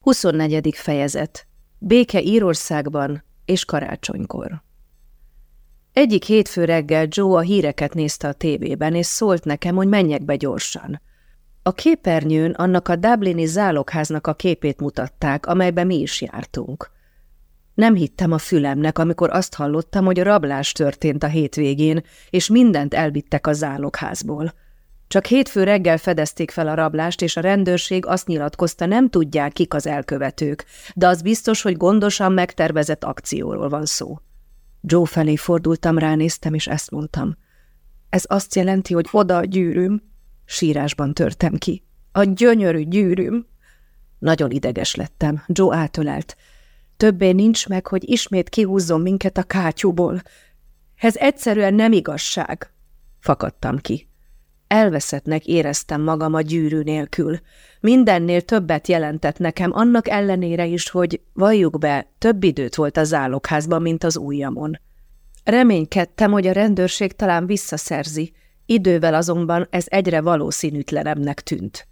24. fejezet Béke Írországban és karácsonykor Egyik hétfő reggel Joe a híreket nézte a tévében, és szólt nekem, hogy menjek be gyorsan. A képernyőn annak a Dublini zálogháznak a képét mutatták, amelyben mi is jártunk. Nem hittem a fülemnek, amikor azt hallottam, hogy a rablás történt a hétvégén, és mindent elvittek a zálogházból. Csak hétfő reggel fedezték fel a rablást, és a rendőrség azt nyilatkozta, nem tudják, kik az elkövetők, de az biztos, hogy gondosan megtervezett akcióról van szó. Joe felé fordultam, ránéztem, és ezt mondtam. Ez azt jelenti, hogy oda a gyűrűm. Sírásban törtem ki. A gyönyörű gyűrűm. Nagyon ideges lettem. Joe átölelt. Többé nincs meg, hogy ismét kihúzzon minket a kátyúból. Ez egyszerűen nem igazság. Fakadtam ki. Elveszettnek éreztem magam a gyűrű nélkül. Mindennél többet jelentett nekem, annak ellenére is, hogy, valljuk be, több időt volt az zálogházban, mint az ujjamon. Reménykedtem, hogy a rendőrség talán visszaszerzi, idővel azonban ez egyre valószínűtlenebbnek tűnt.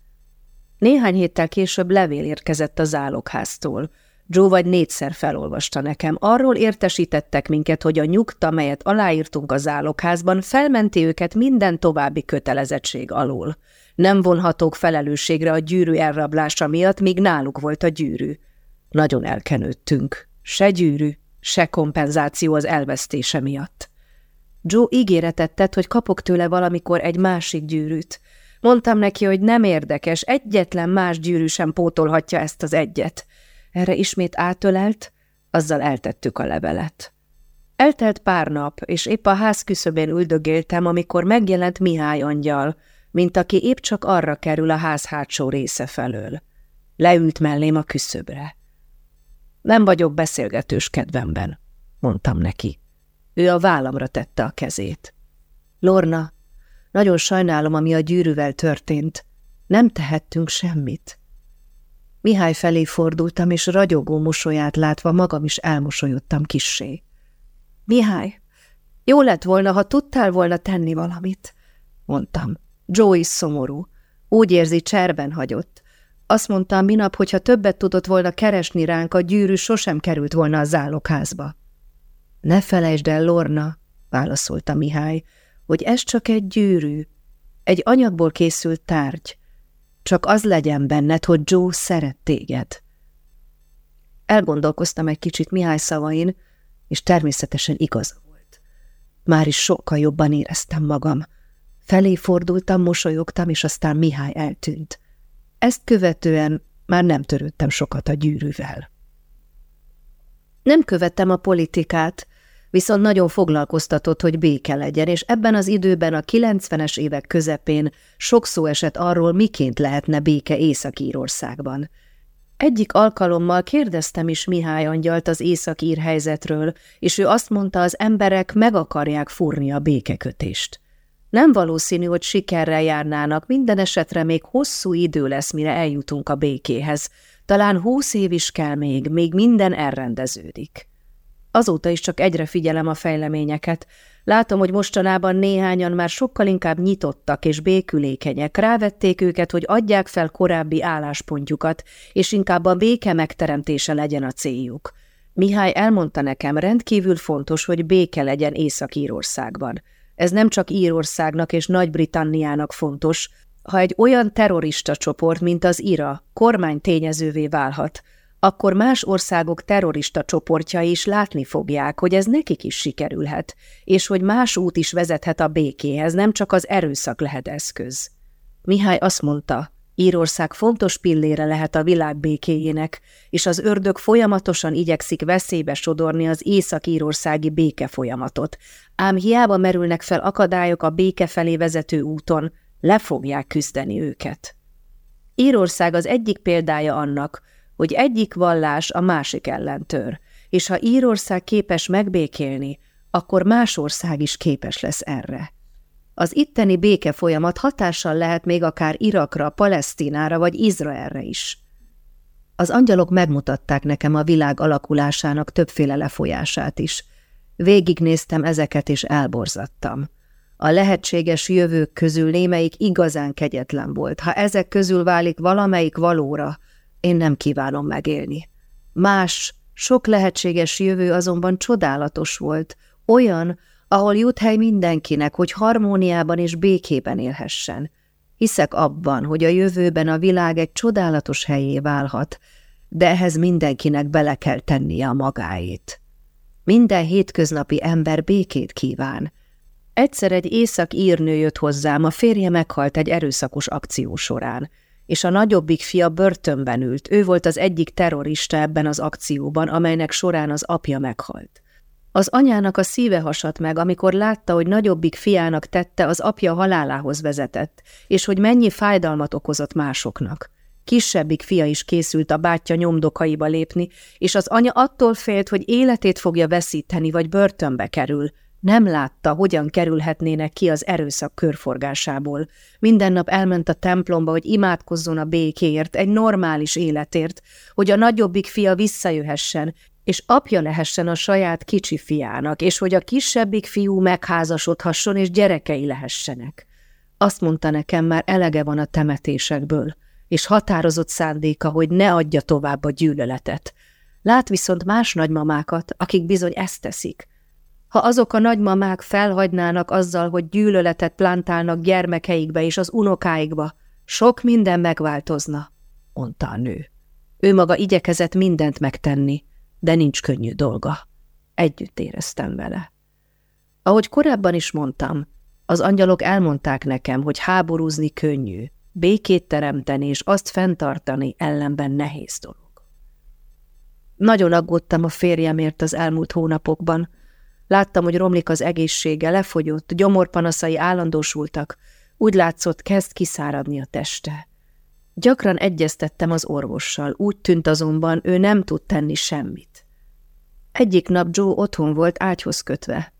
Néhány héttel később levél érkezett a zálogháztól – Joe vagy négyszer felolvasta nekem. Arról értesítettek minket, hogy a nyugta, melyet aláírtunk az zálogházban, felmenti őket minden további kötelezettség alól. Nem vonhatók felelősségre a gyűrű elrablása miatt, míg náluk volt a gyűrű. Nagyon elkenődtünk. Se gyűrű, se kompenzáció az elvesztése miatt. Joe ígéretet tett, hogy kapok tőle valamikor egy másik gyűrűt. Mondtam neki, hogy nem érdekes, egyetlen más gyűrű sem pótolhatja ezt az egyet. Erre ismét átölelt, azzal eltettük a levelet. Eltelt pár nap, és épp a ház küszöbén üldögéltem, amikor megjelent Mihály angyal, mint aki épp csak arra kerül a ház hátsó része felől. Leült mellém a küszöbre. Nem vagyok beszélgetős kedvemben, mondtam neki. Ő a vállamra tette a kezét. Lorna, nagyon sajnálom, ami a gyűrűvel történt. Nem tehettünk semmit. Mihály felé fordultam, és ragyogó mosolyát látva magam is elmosolyodtam kissé. Mihály, jó lett volna, ha tudtál volna tenni valamit, mondtam. Joe szomorú. Úgy érzi, cserben hagyott. Azt mondtam minap, hogy ha többet tudott volna keresni ránk, a gyűrű sosem került volna a zálogházba. Ne felejtsd el, Lorna, válaszolta Mihály, hogy ez csak egy gyűrű, egy anyagból készült tárgy. Csak az legyen benned, hogy Joe szeret téged. Elgondolkoztam egy kicsit Mihály szavain, és természetesen igaza volt. Már is sokkal jobban éreztem magam. Felé fordultam, mosolyogtam, és aztán Mihály eltűnt. Ezt követően már nem törődtem sokat a gyűrűvel. Nem követtem a politikát, viszont nagyon foglalkoztatott, hogy béke legyen, és ebben az időben a 90-es évek közepén sok szó esett arról, miként lehetne béke Észak-Írországban. Egyik alkalommal kérdeztem is Mihály Angyalt az északír helyzetről, és ő azt mondta, az emberek meg akarják fúrni a békekötést. Nem valószínű, hogy sikerrel járnának, minden esetre még hosszú idő lesz, mire eljutunk a békéhez. Talán húsz év is kell még, még minden elrendeződik. Azóta is csak egyre figyelem a fejleményeket. Látom, hogy mostanában néhányan már sokkal inkább nyitottak és békülékenyek. Rávették őket, hogy adják fel korábbi álláspontjukat, és inkább a béke megteremtése legyen a céljuk. Mihály elmondta nekem, rendkívül fontos, hogy béke legyen Észak-Írországban. Ez nem csak Írországnak és Nagy-Britanniának fontos, ha egy olyan terrorista csoport, mint az IRA, kormány tényezővé válhat, akkor más országok terrorista csoportjai is látni fogják, hogy ez nekik is sikerülhet, és hogy más út is vezethet a békéhez, nem csak az erőszak lehet eszköz. Mihály azt mondta, Írország fontos pillére lehet a világ békéjének, és az ördög folyamatosan igyekszik veszélybe sodorni az észak-írországi béke folyamatot, ám hiába merülnek fel akadályok a béke felé vezető úton, le fogják küzdeni őket. Írország az egyik példája annak, hogy egyik vallás a másik ellen tör, és ha Írország képes megbékélni, akkor más ország is képes lesz erre. Az itteni béke folyamat hatással lehet még akár Irakra, Palesztinára vagy Izraelre is. Az angyalok megmutatták nekem a világ alakulásának többféle lefolyását is. Végignéztem ezeket, és elborzattam. A lehetséges jövők közül némelyik igazán kegyetlen volt. Ha ezek közül válik valamelyik valóra, én nem kívánom megélni. Más, sok lehetséges jövő azonban csodálatos volt, olyan, ahol jut hely mindenkinek, hogy harmóniában és békében élhessen. Hiszek abban, hogy a jövőben a világ egy csodálatos helyé válhat, de ehhez mindenkinek bele kell tennie a magáét. Minden hétköznapi ember békét kíván. Egyszer egy észak írnő jött hozzám, a férje meghalt egy erőszakos akció során, és a nagyobbik fia börtönben ült, ő volt az egyik terrorista ebben az akcióban, amelynek során az apja meghalt. Az anyának a szíve hasadt meg, amikor látta, hogy nagyobbik fiának tette az apja halálához vezetett, és hogy mennyi fájdalmat okozott másoknak. Kisebbik fia is készült a bátyja nyomdokaiba lépni, és az anya attól félt, hogy életét fogja veszíteni, vagy börtönbe kerül. Nem látta, hogyan kerülhetnének ki az erőszak körforgásából. Minden nap elment a templomba, hogy imádkozzon a békéért, egy normális életért, hogy a nagyobbik fia visszajöhessen, és apja lehessen a saját kicsi fiának, és hogy a kisebbik fiú megházasodhasson, és gyerekei lehessenek. Azt mondta nekem, már elege van a temetésekből, és határozott szándéka, hogy ne adja tovább a gyűlöletet. Lát viszont más nagymamákat, akik bizony ezt teszik. Ha azok a nagymamák felhagynának azzal, hogy gyűlöletet plantálnak gyermekeikbe és az unokáikba, sok minden megváltozna, mondta a nő. Ő maga igyekezett mindent megtenni, de nincs könnyű dolga. Együtt éreztem vele. Ahogy korábban is mondtam, az angyalok elmondták nekem, hogy háborúzni könnyű, békét teremteni és azt fenntartani ellenben nehéz dolog. Nagyon aggódtam a férjemért az elmúlt hónapokban. Láttam, hogy romlik az egészsége, lefogyott, gyomorpanaszai állandósultak, úgy látszott, kezd kiszáradni a teste. Gyakran egyeztettem az orvossal, úgy tűnt azonban, ő nem tud tenni semmit. Egyik nap Joe otthon volt ágyhoz kötve.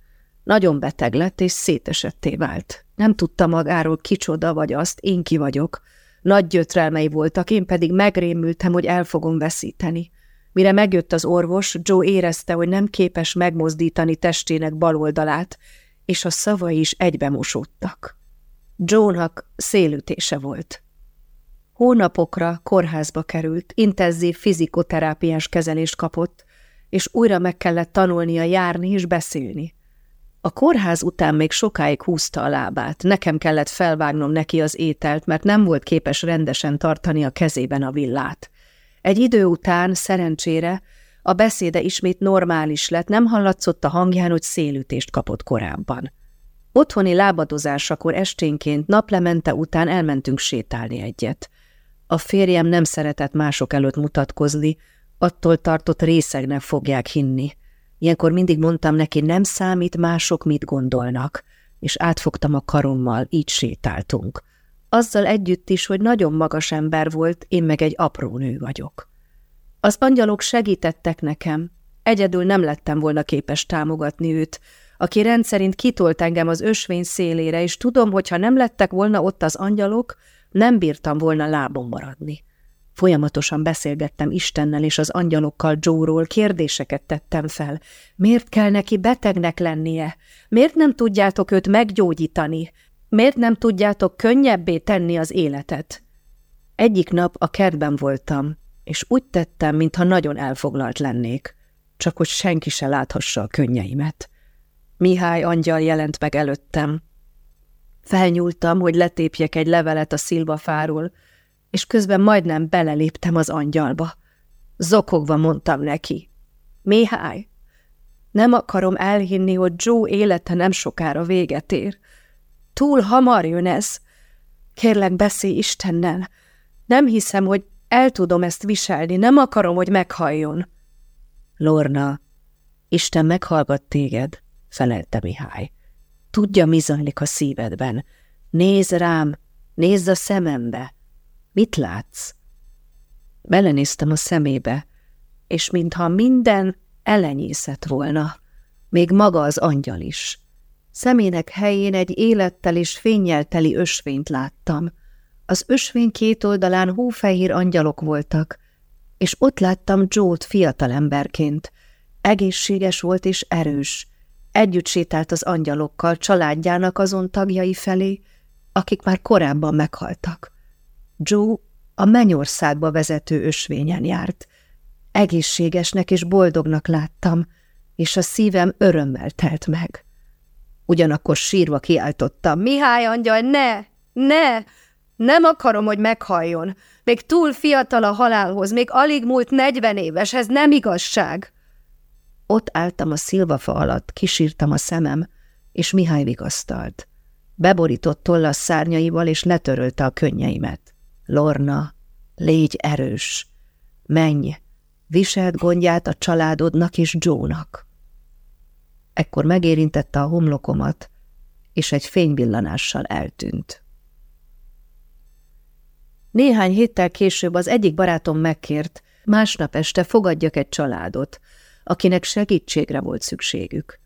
Nagyon beteg lett és szétesetté vált. Nem tudta magáról kicsoda vagy azt, én ki vagyok. Nagy gyötrelmei voltak, én pedig megrémültem, hogy el fogom veszíteni. Mire megjött az orvos, Joe érezte, hogy nem képes megmozdítani testének bal oldalát, és a szavai is egybe mosódtak. Joe-nak szélütése volt. Hónapokra kórházba került, intenzív fizikoterápiás kezelést kapott, és újra meg kellett tanulnia járni és beszélni. A kórház után még sokáig húzta a lábát, nekem kellett felvágnom neki az ételt, mert nem volt képes rendesen tartani a kezében a villát. Egy idő után, szerencsére, a beszéde ismét normális lett, nem hallatszott a hangján, hogy szélütést kapott korábban. Otthoni lábadozásakor esténként naplemente után elmentünk sétálni egyet. A férjem nem szeretett mások előtt mutatkozni, attól tartott részegnek fogják hinni. Ilyenkor mindig mondtam neki, nem számít mások mit gondolnak, és átfogtam a karommal, így sétáltunk. Azzal együtt is, hogy nagyon magas ember volt, én meg egy apró nő vagyok. Az angyalok segítettek nekem, egyedül nem lettem volna képes támogatni őt, aki rendszerint kitolt engem az ösvény szélére, és tudom, hogy ha nem lettek volna ott az angyalok, nem bírtam volna lábon maradni. Folyamatosan beszélgettem Istennel és az angyalokkal Joe-ról, kérdéseket tettem fel. Miért kell neki betegnek lennie? Miért nem tudjátok őt meggyógyítani? Miért nem tudjátok könnyebbé tenni az életet? Egyik nap a kertben voltam, és úgy tettem, mintha nagyon elfoglalt lennék, csak hogy senki se láthassa a könnyeimet. Mihály angyal jelent meg előttem. Felnyúltam, hogy letépjek egy levelet a szilvafáról, és közben majdnem beleléptem az angyalba. Zokogva mondtam neki. Mihály, nem akarom elhinni, hogy Joe élete nem sokára véget ér. Túl hamar jön ez. Kérlek, beszélj Istennel. Nem hiszem, hogy el tudom ezt viselni, nem akarom, hogy meghalljon. Lorna, Isten meghallgat téged, felelte Mihály. Tudja, mi zajlik a szívedben. Nézd rám, nézd a szemembe. Mit látsz? Belenéztem a szemébe, és mintha minden elenyészett volna, még maga az angyal is. Szemének helyén egy élettel és fényjel teli ösvényt láttam. Az ösvény két oldalán hófehér angyalok voltak, és ott láttam Joe-t fiatalemberként. Egészséges volt és erős. Együtt sétált az angyalokkal családjának azon tagjai felé, akik már korábban meghaltak. Joe A mennyországba vezető ösvényen járt. Egészségesnek és boldognak láttam, és a szívem örömmel telt meg. Ugyanakkor sírva kiáltottam, Mihály angyal, ne, ne, nem akarom, hogy meghalljon. Még túl fiatal a halálhoz, még alig múlt negyven éves, ez nem igazság. Ott álltam a szilvafa alatt, kisírtam a szemem, és Mihály vigasztalt. Beborított tollas szárnyaival, és letörölte a könnyeimet. Lorna, légy erős, menj, viselt gondját a családodnak és Jónak. Ekkor megérintette a homlokomat, és egy fényvillanással eltűnt. Néhány héttel később az egyik barátom megkért, másnap este fogadjak egy családot, akinek segítségre volt szükségük.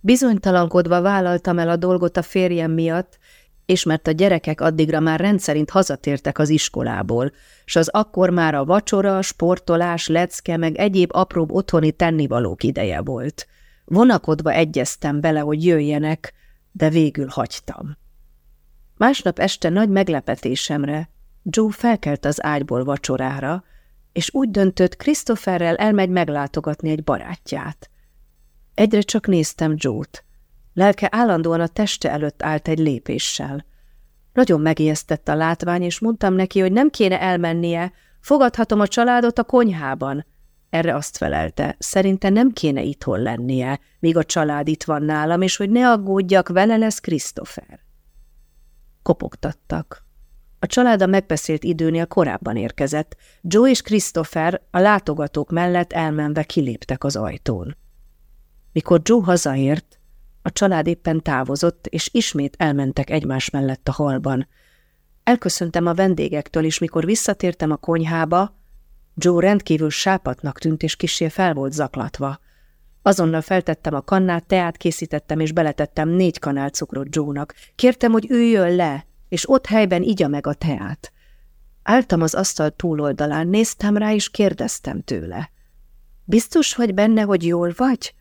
Bizonytalankodva vállaltam el a dolgot a férjem miatt, és mert a gyerekek addigra már rendszerint hazatértek az iskolából, s az akkor már a vacsora, sportolás, lecke meg egyéb apróbb otthoni tennivalók ideje volt. Vonakodva egyeztem bele, hogy jöjjenek, de végül hagytam. Másnap este nagy meglepetésemre Joe felkelt az ágyból vacsorára, és úgy döntött, Christopherrel elmegy meglátogatni egy barátját. Egyre csak néztem Joe-t. Lelke állandóan a teste előtt állt egy lépéssel. Nagyon megijesztett a látvány, és mondtam neki, hogy nem kéne elmennie, fogadhatom a családot a konyhában. Erre azt felelte, szerinte nem kéne itthon lennie, míg a család itt van nálam, és hogy ne aggódjak, vele lesz Christopher. Kopogtattak. A család a megbeszélt időnél korábban érkezett. Joe és Christopher a látogatók mellett elmenve kiléptek az ajtón. Mikor Joe hazaért, a család éppen távozott, és ismét elmentek egymás mellett a halban. Elköszöntem a vendégektől, és mikor visszatértem a konyhába, Joe rendkívül sápatnak tűnt, és kisé fel volt zaklatva. Azonnal feltettem a kannát, teát készítettem, és beletettem négy kanál cukrot Joe-nak. Kértem, hogy üljön le, és ott helyben igya meg a teát. Álltam az asztal túloldalán, néztem rá, és kérdeztem tőle. Biztos vagy benne, hogy jól vagy?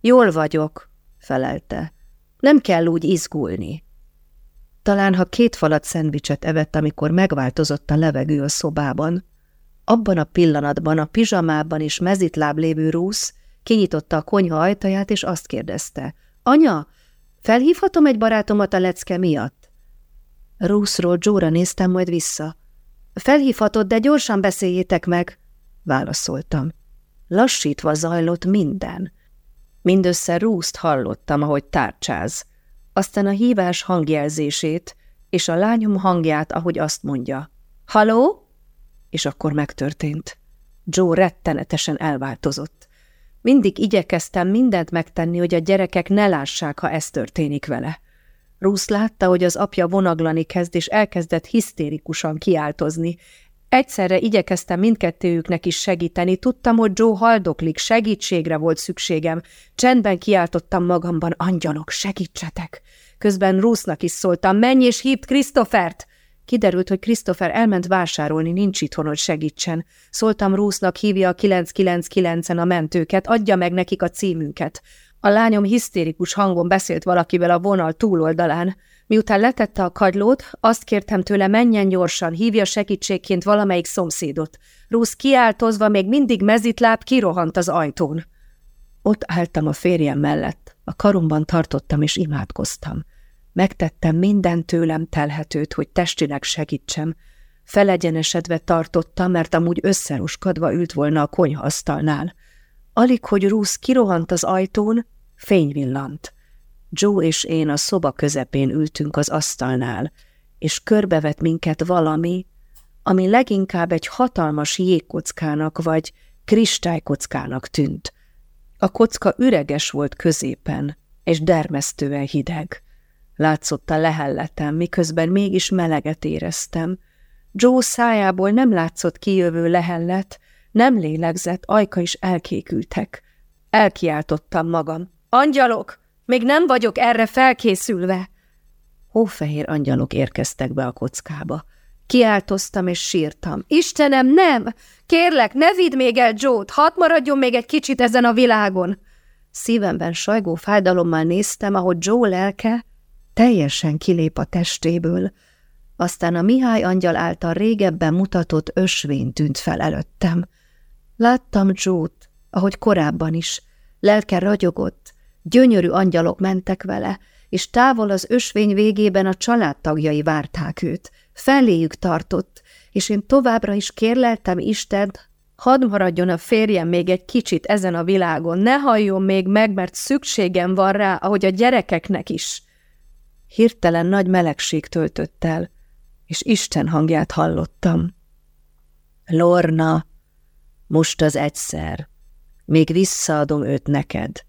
Jól vagyok, felelte. Nem kell úgy izgulni. Talán, ha két falat szendvicset evett, amikor megváltozott a levegő a szobában, abban a pillanatban a pizsamában és mezitláb lévő rúsz kinyitotta a konyha ajtaját, és azt kérdezte. Anya, felhívhatom egy barátomat a lecke miatt? Ruthról Jóra néztem majd vissza. Felhívhatod, de gyorsan beszéljétek meg, válaszoltam. Lassítva zajlott minden. Mindössze Rúszt hallottam, ahogy tárcsáz, aztán a hívás hangjelzését, és a lányom hangját, ahogy azt mondja. Haló? És akkor megtörtént. Joe rettenetesen elváltozott. Mindig igyekeztem mindent megtenni, hogy a gyerekek ne lássák, ha ez történik vele. Rusz látta, hogy az apja vonaglani kezd, és elkezdett hisztérikusan kiáltozni. Egyszerre igyekeztem mindkettőjüknek is segíteni, tudtam, hogy Joe haldoklik, segítségre volt szükségem. Csendben kiáltottam magamban, angyalok, segítsetek! Közben Rusznak is szóltam, menj és hívd Christophert! Kiderült, hogy Christopher elment vásárolni, nincs itthon, hogy segítsen. Szóltam Rusznak, hívja a 999-en a mentőket, adja meg nekik a címünket. A lányom hisztérikus hangon beszélt valakivel a vonal túloldalán. Miután letette a kagylót, azt kértem tőle, menjen gyorsan, hívja segítségként valamelyik szomszédot. Rusz kiáltozva még mindig mezitláb kirohant az ajtón. Ott álltam a férjem mellett, a karomban tartottam és imádkoztam. Megtettem minden tőlem telhetőt, hogy testileg segítsem. Felegyenesedve tartottam, mert amúgy összeruskadva ült volna a konyhaasztalnál. Alig, hogy Rusz kirohant az ajtón, fény villant. Joe és én a szoba közepén ültünk az asztalnál, és körbevett minket valami, ami leginkább egy hatalmas jégkockának vagy kristálykockának tűnt. A kocka üreges volt középen, és dermesztően hideg. Látszott a lehelletem, miközben mégis meleget éreztem. Joe szájából nem látszott kijövő lehellet, nem lélegzett, ajka is elkékültek. Elkiáltottam magam. Angyalok! Még nem vagyok erre felkészülve! Hófehér angyalok érkeztek be a kockába. Kiáltoztam és sírtam. Istenem, nem! Kérlek, ne vidd még el Joe-t, hadd maradjon még egy kicsit ezen a világon! Szívemben sajgó fájdalommal néztem, ahogy Joe lelke teljesen kilép a testéből. Aztán a Mihály angyal által régebben mutatott ösvény tűnt fel előttem. Láttam Jót, ahogy korábban is. Lelke ragyogott, gyönyörű angyalok mentek vele, és távol az ösvény végében a családtagjai várták őt. Feléjük tartott, és én továbbra is kérleltem Istent, hadd maradjon a férjem még egy kicsit ezen a világon, ne halljon még meg, mert szükségem van rá, ahogy a gyerekeknek is. Hirtelen nagy melegség töltött el, és Isten hangját hallottam. Lorna, most az egyszer, még visszaadom őt neked.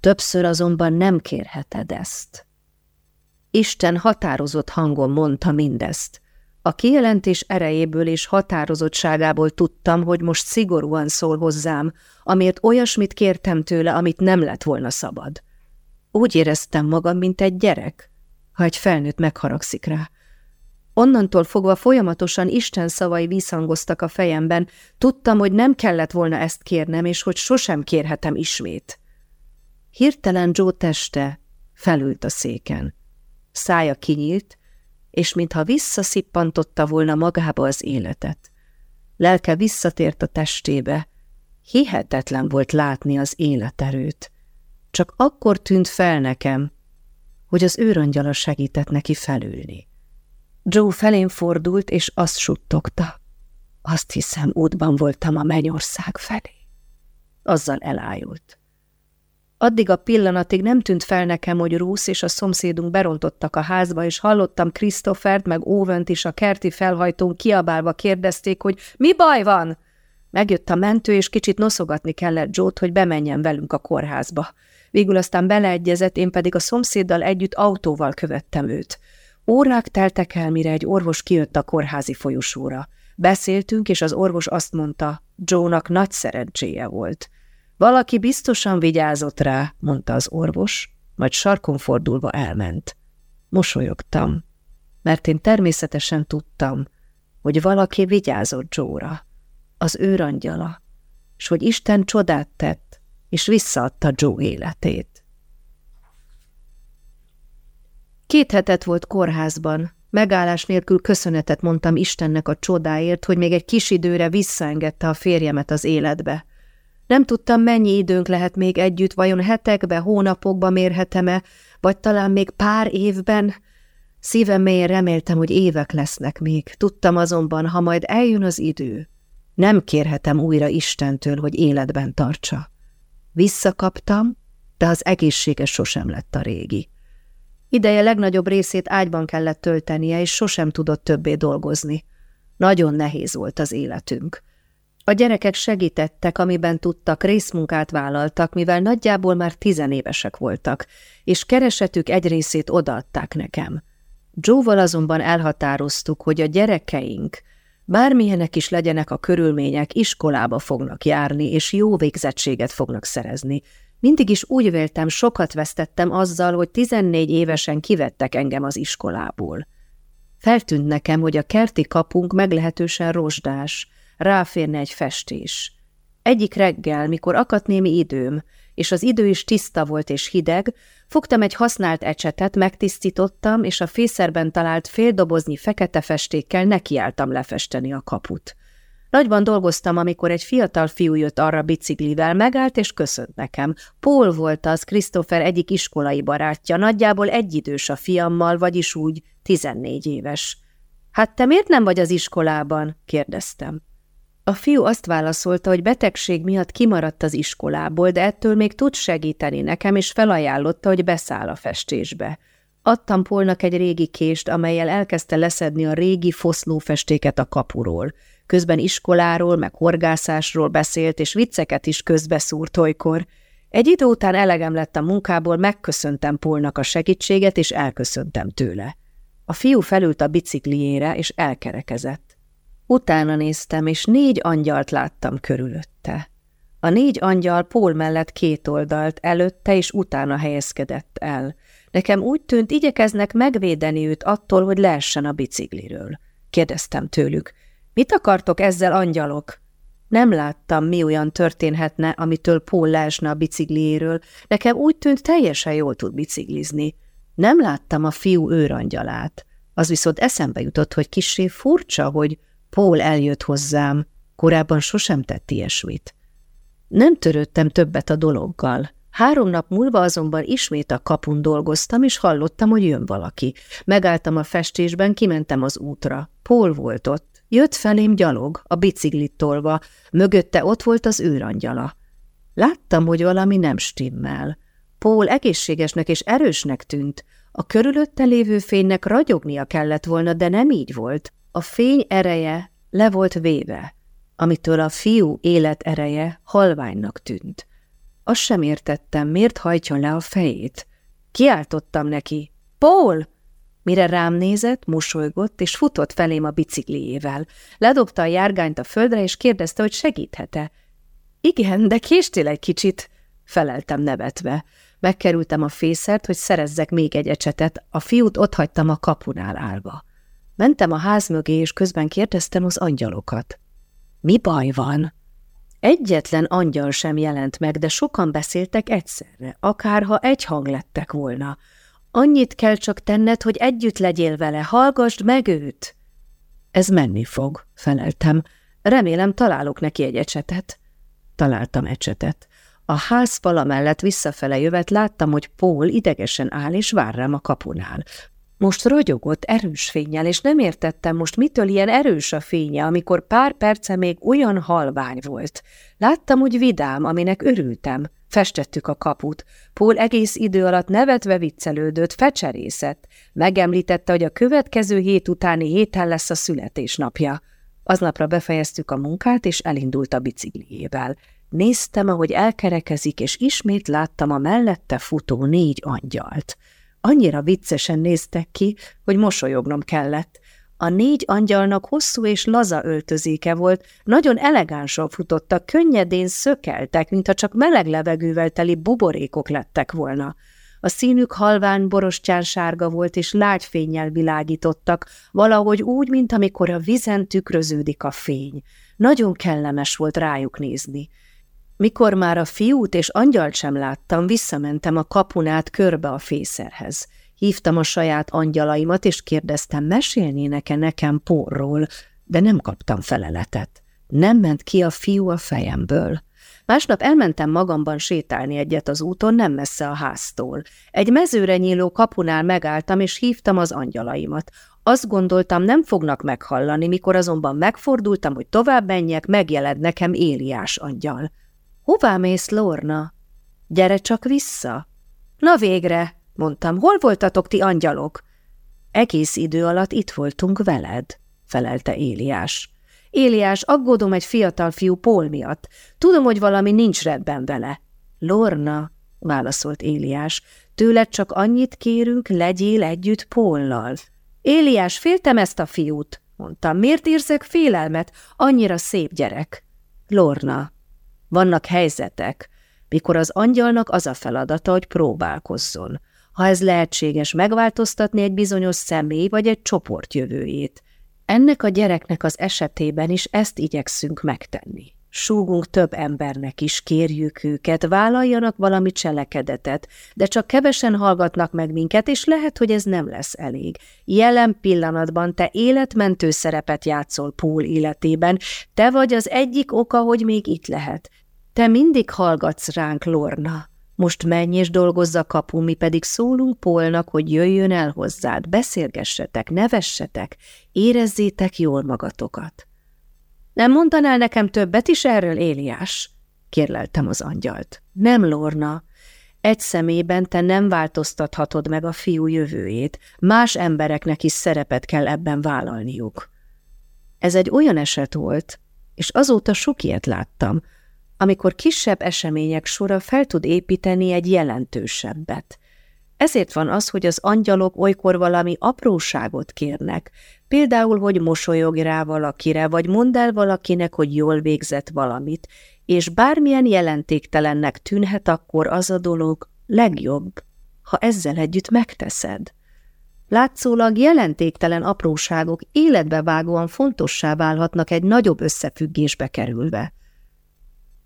Többször azonban nem kérheted ezt. Isten határozott hangon mondta mindezt. A kijelentés erejéből és határozottságából tudtam, hogy most szigorúan szól hozzám, amiért olyasmit kértem tőle, amit nem lett volna szabad. Úgy éreztem magam, mint egy gyerek, ha egy felnőtt megharagszik rá. Onnantól fogva folyamatosan Isten szavai visszhangoztak a fejemben, tudtam, hogy nem kellett volna ezt kérnem, és hogy sosem kérhetem ismét. Hirtelen Joe teste felült a széken. Szája kinyílt, és mintha visszaszippantotta volna magába az életet. Lelke visszatért a testébe. Hihetetlen volt látni az életerőt. Csak akkor tűnt fel nekem, hogy az őrangyala segített neki felülni. Joe felén fordult, és azt suttogta. Azt hiszem, útban voltam a mennyország felé. Azzal elájult. Addig a pillanatig nem tűnt fel nekem, hogy Rusz és a szomszédunk berontottak a házba, és hallottam Christophert meg Óvent is a kerti felhajtón kiabálva kérdezték, hogy mi baj van? Megjött a mentő, és kicsit noszogatni kellett Jót, hogy bemenjen velünk a kórházba. Végül aztán beleegyezett, én pedig a szomszéddal együtt autóval követtem őt. Órák teltek el, mire egy orvos kijött a kórházi folyosóra. Beszéltünk, és az orvos azt mondta, Joe-nak nagy szerencséje volt. Valaki biztosan vigyázott rá, mondta az orvos, majd sarkon fordulva elment. Mosolyogtam, mert én természetesen tudtam, hogy valaki vigyázott Joe-ra, az őrangyala, és hogy Isten csodát tett, és visszaadta Joe életét. Két hetet volt kórházban, megállás nélkül köszönetet mondtam Istennek a csodáért, hogy még egy kis időre visszaengedte a férjemet az életbe. Nem tudtam, mennyi időnk lehet még együtt, vajon hetekbe, hónapokba mérhetem-e, vagy talán még pár évben. Szívem mélyen reméltem, hogy évek lesznek még. Tudtam azonban, ha majd eljön az idő, nem kérhetem újra Istentől, hogy életben tartsa. Visszakaptam, de az egészséges sosem lett a régi. Ideje legnagyobb részét ágyban kellett töltenie, és sosem tudott többé dolgozni. Nagyon nehéz volt az életünk. A gyerekek segítettek, amiben tudtak, részmunkát vállaltak, mivel nagyjából már tizenévesek voltak, és keresetük egy részét odaadták nekem. Joe-val azonban elhatároztuk, hogy a gyerekeink, bármilyenek is legyenek a körülmények, iskolába fognak járni, és jó végzettséget fognak szerezni, mindig is úgy véltem, sokat vesztettem azzal, hogy 14 évesen kivettek engem az iskolából. Feltűnt nekem, hogy a kerti kapunk meglehetősen rozsdás, ráférne egy festés. Egyik reggel, mikor akadt némi időm, és az idő is tiszta volt és hideg, fogtam egy használt ecsetet, megtisztítottam, és a fészerben talált fél doboznyi fekete festékkel nekiálltam lefesteni a kaput. Nagyban dolgoztam, amikor egy fiatal fiú jött arra biciklivel, megállt és köszönt nekem. Paul volt az, Christopher egyik iskolai barátja, nagyjából egyidős a fiammal, vagyis úgy 14 éves. Hát te miért nem vagy az iskolában? kérdeztem. A fiú azt válaszolta, hogy betegség miatt kimaradt az iskolából, de ettől még tud segíteni nekem, és felajánlotta, hogy beszáll a festésbe. Adtam Polnak egy régi kést, amelyel elkezdte leszedni a régi foszlófestéket a kapuról. Közben iskoláról, meg horgászásról beszélt, és vicceket is közbeszúrt olykor. Egy idő után elegem lett a munkából, megköszöntem Polnak a segítséget, és elköszöntem tőle. A fiú felült a bicikliére, és elkerekezett. Utána néztem, és négy angyalt láttam körülötte. A négy angyal Pól mellett két oldalt, előtte és utána helyezkedett el. Nekem úgy tűnt, igyekeznek megvédeni őt attól, hogy leessen a bicikliről. Kérdeztem tőlük, Mit akartok ezzel, angyalok? Nem láttam, mi olyan történhetne, amitől Paul leesne a bicikliéről. Nekem úgy tűnt, teljesen jól tud biciklizni. Nem láttam a fiú őrangyalát. Az viszont eszembe jutott, hogy kissé furcsa, hogy Paul eljött hozzám, korábban sosem tett ilyesmit. Nem törődtem többet a dologgal. Három nap múlva azonban ismét a kapun dolgoztam, és hallottam, hogy jön valaki. Megálltam a festésben, kimentem az útra. Paul volt ott. Jött felém gyalog, a biciklit tolva, mögötte ott volt az őrangyala. Láttam, hogy valami nem stimmel. Paul egészségesnek és erősnek tűnt. A körülötte lévő fénynek ragyognia kellett volna, de nem így volt. A fény ereje le volt véve, amitől a fiú élet ereje halványnak tűnt. Azt sem értettem, miért hajtjon le a fejét. Kiáltottam neki, Paul! Mire rám nézett, mosolygott, és futott felém a bicikliével. Ledobta a járgányt a földre, és kérdezte, hogy segíthet-e. Igen, de késtél egy kicsit, feleltem nevetve. Megkerültem a fészert, hogy szerezzek még egy ecsetet, a fiút otthagytam a kapunál állva. Mentem a ház mögé, és közben kérdeztem az angyalokat. Mi baj van? Egyetlen angyal sem jelent meg, de sokan beszéltek egyszerre, akárha egy hang lettek volna. Annyit kell csak tenned, hogy együtt legyél vele, hallgasd meg őt. Ez menni fog, feleltem. Remélem találok neki egy ecsetet. Találtam ecsetet. A ház fala mellett visszafele jövet láttam, hogy Paul idegesen áll és vár rám a kapunál. Most ragyogott erős fényjel, és nem értettem most, mitől ilyen erős a fénye, amikor pár perce még olyan halvány volt. Láttam, hogy vidám, aminek örültem. Festettük a kaput. Paul egész idő alatt nevetve viccelődött, fecserészett. Megemlítette, hogy a következő hét utáni héten lesz a születésnapja. Aznapra befejeztük a munkát, és elindult a bicikliével. Néztem, ahogy elkerekezik, és ismét láttam a mellette futó négy angyalt. Annyira viccesen néztek ki, hogy mosolyognom kellett. A négy angyalnak hosszú és laza öltözéke volt, nagyon elegánsan futottak, könnyedén szökeltek, mintha csak meleg levegővel teli buborékok lettek volna. A színük halvány borostyán sárga volt, és lágy fényjel világítottak, valahogy úgy, mint amikor a vizen tükröződik a fény. Nagyon kellemes volt rájuk nézni. Mikor már a fiút és angyalt sem láttam, visszamentem a kapunát körbe a fészerhez. Hívtam a saját angyalaimat, és kérdeztem, mesélnének-e nekem porról, de nem kaptam feleletet. Nem ment ki a fiú a fejemből. Másnap elmentem magamban sétálni egyet az úton, nem messze a háztól. Egy mezőre nyíló kapunál megálltam, és hívtam az angyalaimat. Azt gondoltam, nem fognak meghallani, mikor azonban megfordultam, hogy tovább menjek, megjelent nekem Éliás angyal. Hová mész, Lorna? Gyere csak vissza. Na végre, mondtam, hol voltatok ti angyalok? Egész idő alatt itt voltunk veled, felelte Éliás. Éliás, aggódom egy fiatal fiú Pól miatt. Tudom, hogy valami nincs rendben vele. Lorna, válaszolt Éliás, tőled csak annyit kérünk, legyél együtt Póllal. Éliás, féltem ezt a fiút, mondtam. Miért érzek félelmet? Annyira szép gyerek. Lorna, vannak helyzetek, mikor az angyalnak az a feladata, hogy próbálkozzon. Ha ez lehetséges megváltoztatni egy bizonyos személy vagy egy csoport jövőjét. Ennek a gyereknek az esetében is ezt igyekszünk megtenni. Súgunk több embernek is, kérjük őket, vállaljanak valami cselekedetet, de csak kevesen hallgatnak meg minket, és lehet, hogy ez nem lesz elég. Jelen pillanatban te életmentő szerepet játszol Pól életében, te vagy az egyik oka, hogy még itt lehet. Te mindig hallgatsz ránk, Lorna. Most menj és dolgozz a kapu, mi pedig szólunk Pólnak, hogy jöjjön el hozzád, beszélgessetek, nevessetek, érezzétek jól magatokat. Nem mondanál nekem többet is erről, Éliás? Kérleltem az angyalt. Nem, Lorna. Egy szemében te nem változtathatod meg a fiú jövőjét, más embereknek is szerepet kell ebben vállalniuk. Ez egy olyan eset volt, és azóta sok ilyet láttam, amikor kisebb események sora fel tud építeni egy jelentősebbet. Ezért van az, hogy az angyalok olykor valami apróságot kérnek, például, hogy mosolyogj rá valakire, vagy mondd el valakinek, hogy jól végzett valamit, és bármilyen jelentéktelennek tűnhet akkor az a dolog legjobb, ha ezzel együtt megteszed. Látszólag jelentéktelen apróságok életbevágóan fontossá válhatnak egy nagyobb összefüggésbe kerülve.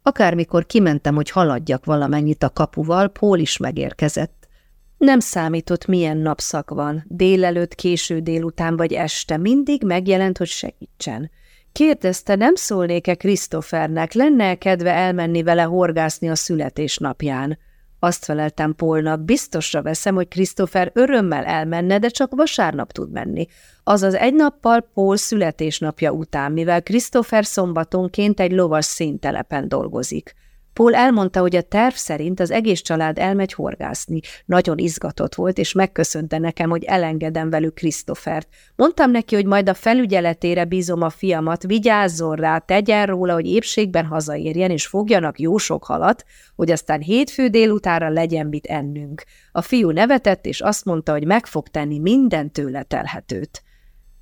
Akármikor kimentem, hogy haladjak valamennyit a kapuval, Pól is megérkezett. Nem számított, milyen napszak van, délelőtt, késő délután vagy este, mindig megjelent, hogy segítsen. Kérdezte, nem szólnék-e Christophernek, lenne -e kedve elmenni vele horgászni a születésnapján. Azt feleltem Polnak, biztosra veszem, hogy Christopher örömmel elmenne, de csak vasárnap tud menni. Azaz egy nappal Paul születésnapja után, mivel Christopher szombatonként egy lovas színtelepen dolgozik. Paul elmondta, hogy a terv szerint az egész család elmegy horgászni. Nagyon izgatott volt, és megköszönte nekem, hogy elengedem velük Krisztofert. Mondtam neki, hogy majd a felügyeletére bízom a fiamat, vigyázzon rá, tegyen róla, hogy épségben hazaérjen, és fogjanak jó sok halat, hogy aztán hétfő délutára legyen mit ennünk. A fiú nevetett, és azt mondta, hogy meg fog tenni minden tőle telhetőt.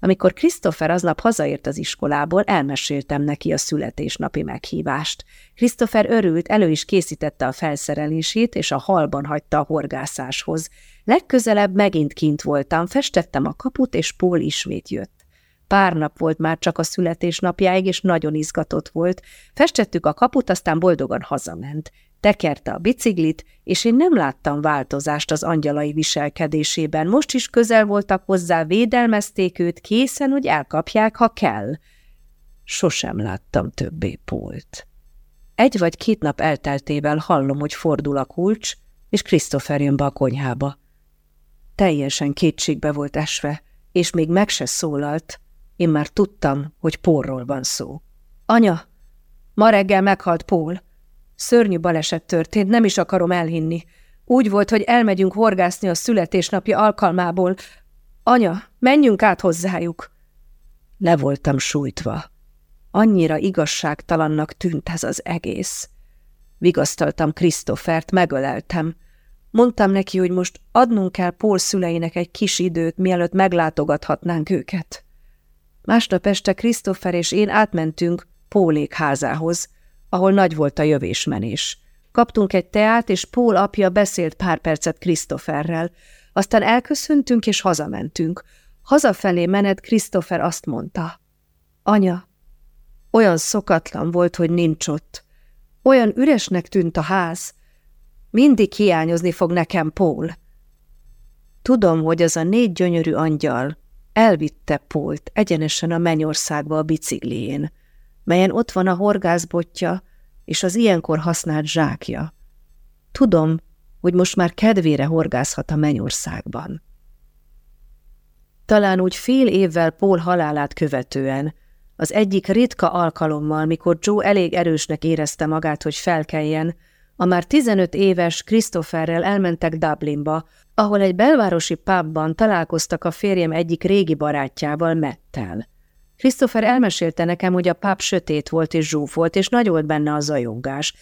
Amikor Christopher aznap hazaért az iskolából, elmeséltem neki a születésnapi meghívást. Christopher örült, elő is készítette a felszerelését, és a halban hagyta a horgászáshoz. Legközelebb megint kint voltam, festettem a kaput, és Paul ismét jött. Pár nap volt már csak a születésnapjáig, és nagyon izgatott volt. Festettük a kaput, aztán boldogan hazament. Tekerte a biciklit, és én nem láttam változást az angyalai viselkedésében. Most is közel voltak hozzá, védelmezték őt, készen, hogy elkapják, ha kell. Sosem láttam többé Pólt. Egy vagy két nap elteltével hallom, hogy fordul a kulcs, és Christopher jön be a konyhába. Teljesen kétségbe volt esve, és még meg se szólalt. Én már tudtam, hogy Pórról van szó. Anya, ma reggel meghalt Pól. Szörnyű baleset történt, nem is akarom elhinni. Úgy volt, hogy elmegyünk horgászni a születésnapja alkalmából. Anya, menjünk át hozzájuk. Le voltam sújtva. Annyira igazságtalannak tűnt ez az egész. Vigasztaltam Krisztofert, megöleltem. Mondtam neki, hogy most adnunk kell Paul szüleinek egy kis időt, mielőtt meglátogathatnánk őket. Másnap este Krisztofer és én átmentünk Pólék házához, ahol nagy volt a jövésmenés. Kaptunk egy teát, és Pól apja beszélt pár percet Krisztoferrel. Aztán elköszöntünk, és hazamentünk. Hazafelé menet Krisztofer azt mondta. Anya, olyan szokatlan volt, hogy nincs ott. Olyan üresnek tűnt a ház. Mindig hiányozni fog nekem Pól. Tudom, hogy az a négy gyönyörű angyal elvitte Pólt egyenesen a mennyországba a biciklién melyen ott van a horgászbotja és az ilyenkor használt zsákja. Tudom, hogy most már kedvére horgászhat a mennyországban. Talán úgy fél évvel Paul halálát követően, az egyik ritka alkalommal, mikor Joe elég erősnek érezte magát, hogy felkeljen, a már 15 éves Christopherrel elmentek Dublinba, ahol egy belvárosi pubban találkoztak a férjem egyik régi barátjával, Mettel. Christopher elmesélte nekem, hogy a pap sötét volt és zsúfolt, és nagy volt benne a zajongás.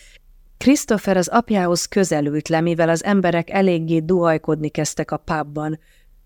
Christopher az apjához közelült le, mivel az emberek eléggé duhajkodni kezdtek a pubban.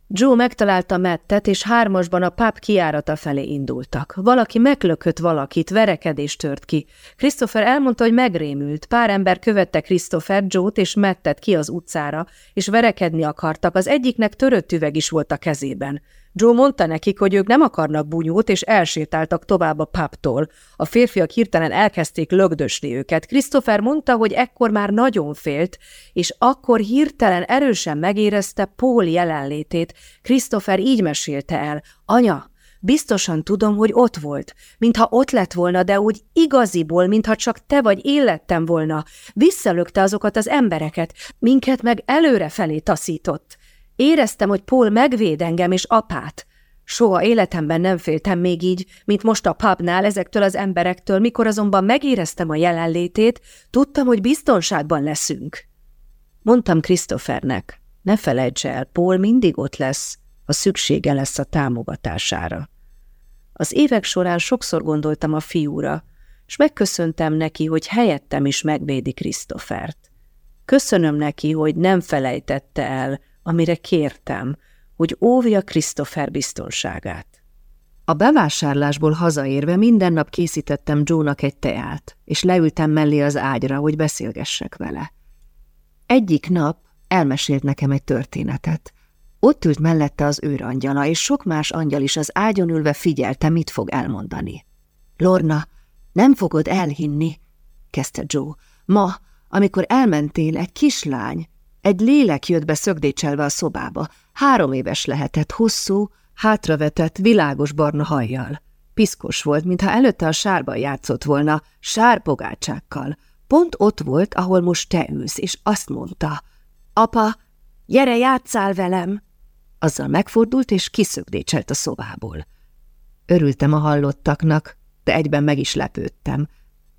Joe megtalálta Mettet, és hármasban a pub kiárata felé indultak. Valaki meglökött valakit, verekedés tört ki. Christopher elmondta, hogy megrémült. Pár ember követte Christopher, Joe-t és Mettet ki az utcára, és verekedni akartak. Az egyiknek törött üveg is volt a kezében. Joe mondta nekik, hogy ők nem akarnak bunyót, és elsétáltak tovább a pubtól. A férfiak hirtelen elkezdték lögdösni őket. Christopher mondta, hogy ekkor már nagyon félt, és akkor hirtelen erősen megérezte Paul jelenlétét. Christopher így mesélte el. Anya, biztosan tudom, hogy ott volt. Mintha ott lett volna, de úgy igaziból, mintha csak te vagy élettem volna. Visszalökte azokat az embereket, minket meg előre felé taszított. Éreztem, hogy Paul megvéd engem és apát. Soha életemben nem féltem még így, mint most a pubnál ezektől az emberektől, mikor azonban megéreztem a jelenlétét, tudtam, hogy biztonságban leszünk. Mondtam Christophernek, ne felejts el, Paul mindig ott lesz, ha szüksége lesz a támogatására. Az évek során sokszor gondoltam a fiúra, és megköszöntem neki, hogy helyettem is megvédi Christophert. Köszönöm neki, hogy nem felejtette el, amire kértem, hogy óvja Christopher biztonságát. A bevásárlásból hazaérve minden nap készítettem Joe-nak egy teát, és leültem mellé az ágyra, hogy beszélgessek vele. Egyik nap elmesélt nekem egy történetet. Ott ült mellette az őrangyala, és sok más angyal is az ágyon ülve figyelte, mit fog elmondani. Lorna, nem fogod elhinni, kezdte Joe. Ma, amikor elmentél, egy kislány, Egy lélek jött be szögdécselve a szobába. Három éves lehetett, hosszú, hátravetett, világos barna hajjal. Piszkos volt, mintha előtte a sárban játszott volna, sárpogácsákkal. Pont ott volt, ahol most te ülsz, és azt mondta, Apa, gyere, játszál velem! Azzal megfordult, és kiszögdécselt a szobából. Örültem a hallottaknak, de egyben meg is lepődtem.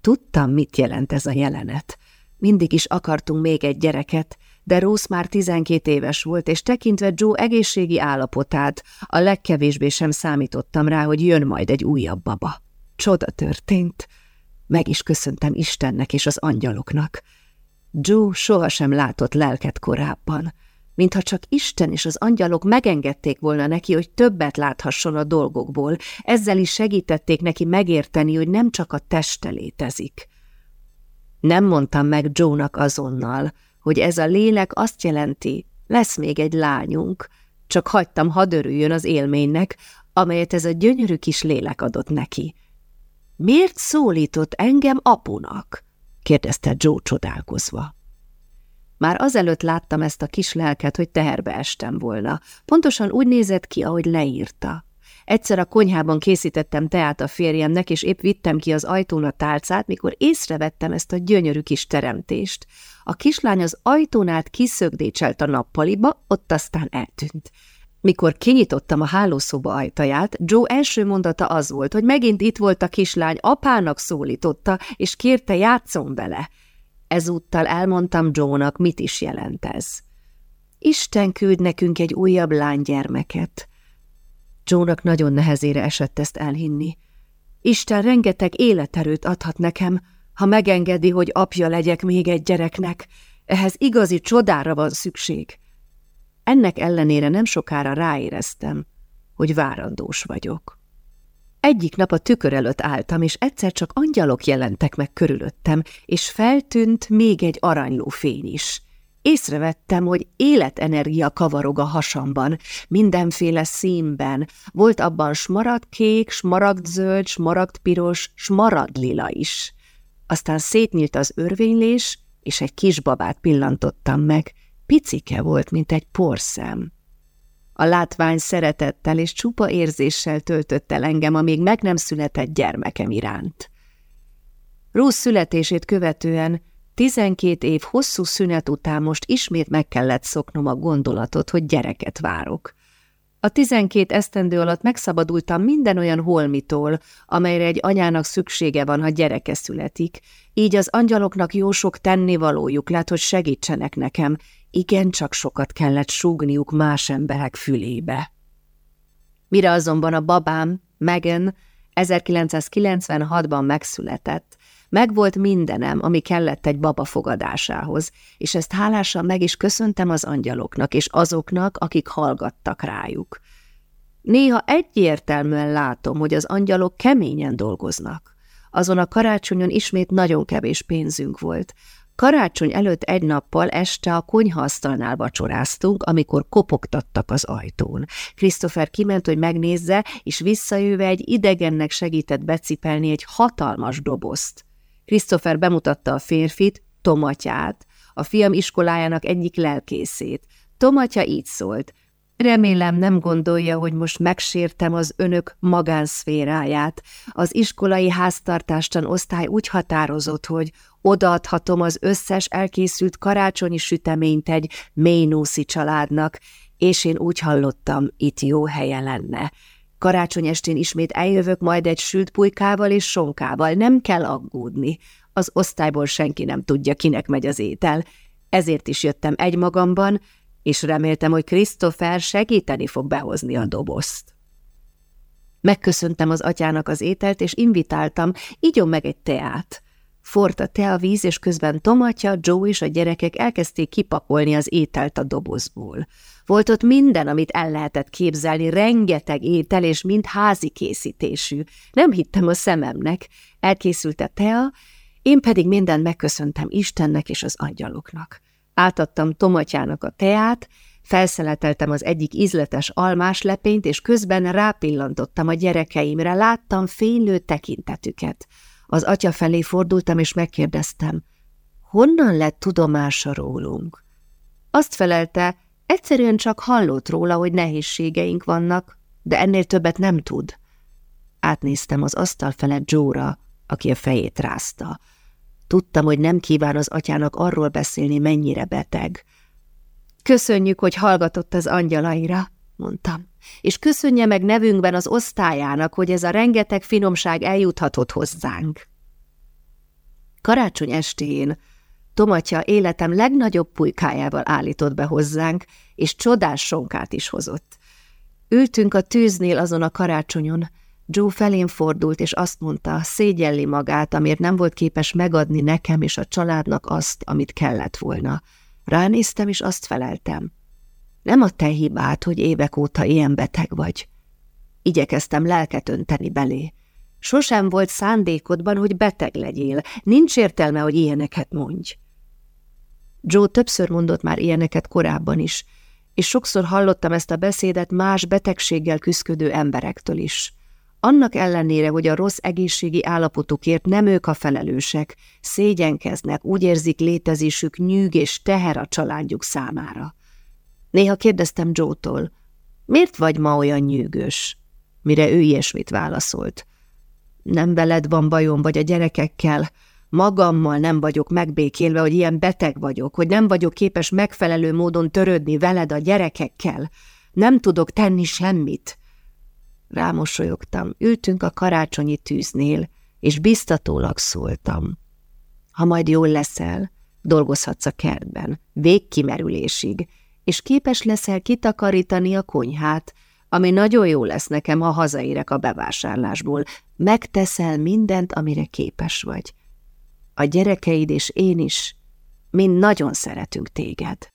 Tudtam, mit jelent ez a jelenet. Mindig is akartunk még egy gyereket, de Rose már tizenkét éves volt, és tekintve Joe egészségi állapotát, a legkevésbé sem számítottam rá, hogy jön majd egy újabb baba. Csoda történt. Meg is köszöntem Istennek és az angyaloknak. Joe sohasem látott lelket korábban, mintha csak Isten és az angyalok megengedték volna neki, hogy többet láthasson a dolgokból, ezzel is segítették neki megérteni, hogy nem csak a teste létezik. Nem mondtam meg Joe-nak azonnal, hogy ez a lélek azt jelenti, lesz még egy lányunk, csak hagytam, hadd az élménynek, amelyet ez a gyönyörű kis lélek adott neki. Miért szólított engem apunak? kérdezte Joe csodálkozva. Már azelőtt láttam ezt a kis lelket, hogy teherbe estem volna. Pontosan úgy nézett ki, ahogy leírta. Egyszer a konyhában készítettem teát a férjemnek, és épp vittem ki az ajtón a tálcát, mikor észrevettem ezt a gyönyörű kis teremtést. A kislány az ajtón át kiszögdécselt a nappaliba, ott aztán eltűnt. Mikor kinyitottam a hálószoba ajtaját, Joe első mondata az volt, hogy megint itt volt a kislány, apának szólította, és kérte játszom vele. Ezúttal elmondtam Joe-nak, mit is jelent ez. Isten küld nekünk egy újabb lánygyermeket. Joe-nak nagyon nehezére esett ezt elhinni. Isten rengeteg életerőt adhat nekem, ha megengedi, hogy apja legyek még egy gyereknek. Ehhez igazi csodára van szükség. Ennek ellenére nem sokára ráéreztem, hogy várandós vagyok. Egyik nap a tükör előtt álltam, és egyszer csak angyalok jelentek meg körülöttem, és feltűnt még egy aranyló fény is. Észrevettem, hogy életenergia kavarog a hasamban, mindenféle színben. Volt abban smaragdkék, smaragdzöld, smaragdpiros, smaragdlila is. Aztán szétnyílt az örvénylés, és egy kisbabát pillantottam meg. Picike volt, mint egy porszem. A látvány szeretettel és csupa érzéssel töltött el engem a még meg nem született gyermekem iránt. Rúz születését követően tizenkét év hosszú szünet után most ismét meg kellett szoknom a gondolatot, hogy gyereket várok. A tizenkét esztendő alatt megszabadultam minden olyan holmitól, amelyre egy anyának szüksége van, ha gyereke születik, így az angyaloknak jó sok tennivalójuk lett, hogy segítsenek nekem, igen csak sokat kellett súgniuk más emberek fülébe. Mire azonban a babám, Megan, 1996-ban megszületett, megvolt mindenem, ami kellett egy baba fogadásához, és ezt hálásan meg is köszöntem az angyaloknak és azoknak, akik hallgattak rájuk. Néha egyértelműen látom, hogy az angyalok keményen dolgoznak. Azon a karácsonyon ismét nagyon kevés pénzünk volt. Karácsony előtt egy nappal este a konyhaasztalnál vacsoráztunk, amikor kopogtattak az ajtón. Christopher kiment, hogy megnézze, és visszajöve egy idegennek segített becipelni egy hatalmas dobozt. Christopher bemutatta a férfit, Tomatyát, a fiam iskolájának egyik lelkészét. Tomatya így szólt, Remélem nem gondolja, hogy most megsértem az önök magánszféráját. Az iskolai háztartástan osztály úgy határozott, hogy odaadhatom az összes elkészült karácsonyi süteményt egy Ménúszi családnak, és én úgy hallottam, itt jó helye lenne. Karácsony estén ismét eljövök majd egy sült pulykával és sonkával, nem kell aggódni. Az osztályból senki nem tudja, kinek megy az étel. Ezért is jöttem egymagamban, és reméltem, hogy Christopher segíteni fog behozni a dobozt. Megköszöntem az atyának az ételt, és invitáltam, ígyom meg egy teát. Fort a teavíz, és közben Tomatya, Joe és a gyerekek elkezdték kipakolni az ételt a dobozból. Volt ott minden, amit el lehetett képzelni, rengeteg étel, és mind házi készítésű. Nem hittem a szememnek. Elkészült a tea, én pedig mindent megköszöntem Istennek és az angyaloknak. Átadtam Tomatyának a teát, felszeleteltem az egyik ízletes almás lepényt, és közben rápillantottam a gyerekeimre, láttam fénylő tekintetüket. Az atya felé fordultam, és megkérdeztem, honnan lett tudomása rólunk? Azt felelte, egyszerűen csak hallott róla, hogy nehézségeink vannak, de ennél többet nem tud. Átnéztem az asztal felett Jóra, aki a fejét rázta. Tudtam, hogy nem kíván az atyának arról beszélni, mennyire beteg. Köszönjük, hogy hallgatott az angyalaira, mondtam, és köszönje meg nevünkben az osztályának, hogy ez a rengeteg finomság eljuthatott hozzánk. Karácsony estéjén Tomatya életem legnagyobb pulykájával állított be hozzánk, és csodás sonkát is hozott. Ültünk a tűznél azon a karácsonyon, Joe felén fordult, és azt mondta, szégyelli magát, amiért nem volt képes megadni nekem és a családnak azt, amit kellett volna. Ránéztem, és azt feleltem. Nem a te hibád, hogy évek óta ilyen beteg vagy. Igyekeztem lelket önteni belé. Sosem volt szándékodban, hogy beteg legyél. Nincs értelme, hogy ilyeneket mondj. Joe többször mondott már ilyeneket korábban is, és sokszor hallottam ezt a beszédet más betegséggel küzdködő emberektől is. Annak ellenére, hogy a rossz egészségi állapotukért nem ők a felelősek, szégyenkeznek, úgy érzik létezésük nyűg és teher a családjuk számára. Néha kérdeztem Joe-tól, miért vagy ma olyan nyűgös? Mire ő ilyesmit válaszolt. Nem veled van bajom, vagy a gyerekekkel, magammal nem vagyok megbékélve, hogy ilyen beteg vagyok, hogy nem vagyok képes megfelelő módon törődni veled a gyerekekkel. Nem tudok tenni semmit. Rámosolyogtam, ültünk a karácsonyi tűznél, és biztatólag szóltam. Ha majd jól leszel, dolgozhatsz a kertben, végkimerülésig, és képes leszel kitakarítani a konyhát, ami nagyon jó lesz nekem, ha hazaérek a bevásárlásból. Megteszel mindent, amire képes vagy. A gyerekeid és én is mind nagyon szeretünk téged.